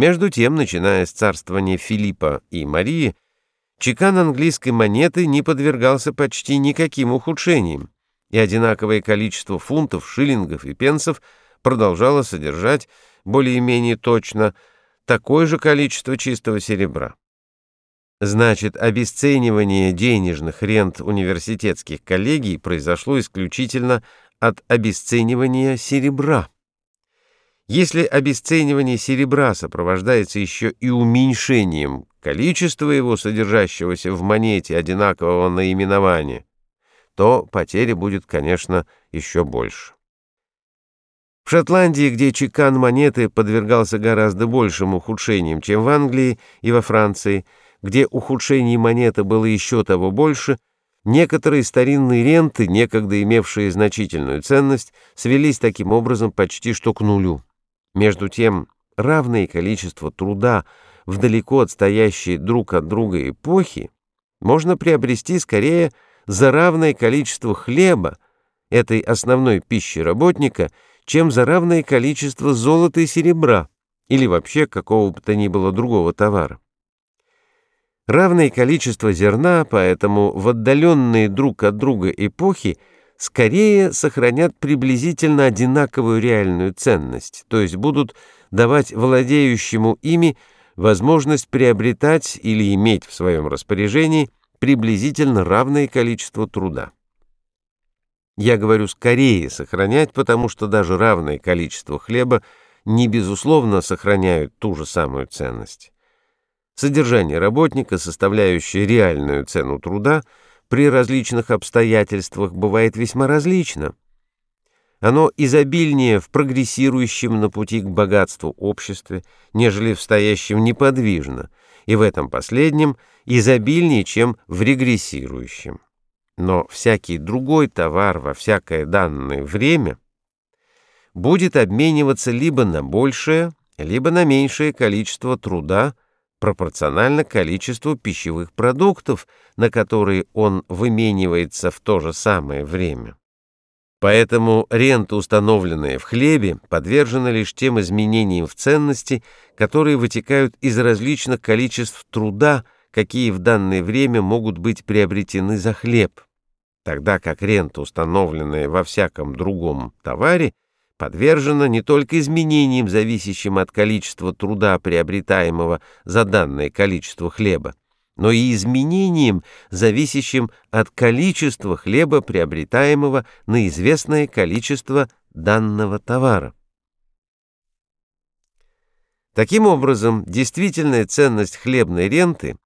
Между тем, начиная с царствования Филиппа и Марии, чекан английской монеты не подвергался почти никаким ухудшениям, и одинаковое количество фунтов, шиллингов и пенсов продолжало содержать более-менее точно такое же количество чистого серебра. Значит, обесценивание денежных рент университетских коллегий произошло исключительно от обесценивания серебра. Если обесценивание серебра сопровождается еще и уменьшением количества его содержащегося в монете одинакового наименования, то потеря будет, конечно, еще больше. В Шотландии, где чекан монеты подвергался гораздо большим ухудшениям, чем в Англии и во Франции, где ухудшение монеты было еще того больше, некоторые старинные ренты, некогда имевшие значительную ценность, свелись таким образом почти что к нулю. Между тем, равное количество труда в далеко отстоящие друг от друга эпохи можно приобрести скорее за равное количество хлеба, этой основной пищи работника, чем за равное количество золота и серебра или вообще какого бы то ни было другого товара. Равное количество зерна, поэтому в отдаленные друг от друга эпохи скорее сохранят приблизительно одинаковую реальную ценность, то есть будут давать владеющему ими возможность приобретать или иметь в своем распоряжении приблизительно равное количество труда. Я говорю скорее сохранять, потому что даже равное количество хлеба не безусловно сохраняют ту же самую ценность. Содержание работника, составляющее реальную цену труда, при различных обстоятельствах бывает весьма различно. Оно изобильнее в прогрессирующем на пути к богатству обществе, нежели в стоящем неподвижно, и в этом последнем изобильнее, чем в регрессирующем. Но всякий другой товар во всякое данное время будет обмениваться либо на большее, либо на меньшее количество труда, пропорционально количеству пищевых продуктов, на которые он выменивается в то же самое время. Поэтому рента, установленная в хлебе, подвержена лишь тем изменениям в ценности, которые вытекают из различных количеств труда, какие в данное время могут быть приобретены за хлеб, тогда как рента, установленная во всяком другом товаре, подвержена не только изменениям, зависящим от количества труда, приобретаемого за данное количество хлеба, но и изменениям, зависящим от количества хлеба, приобретаемого на известное количество данного товара. Таким образом, действительная ценность хлебной ренты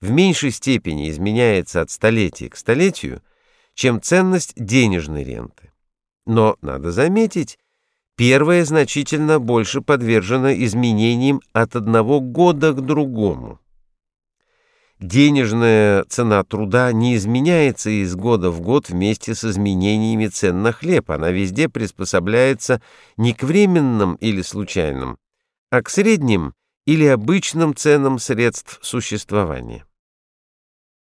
в меньшей степени изменяется от столетия к столетию, чем ценность денежной ренты. Но надо заметить, Первая значительно больше подвержена изменениям от одного года к другому. Денежная цена труда не изменяется из года в год вместе с изменениями цен на хлеб. Она везде приспособляется не к временным или случайным, а к средним или обычным ценам средств существования.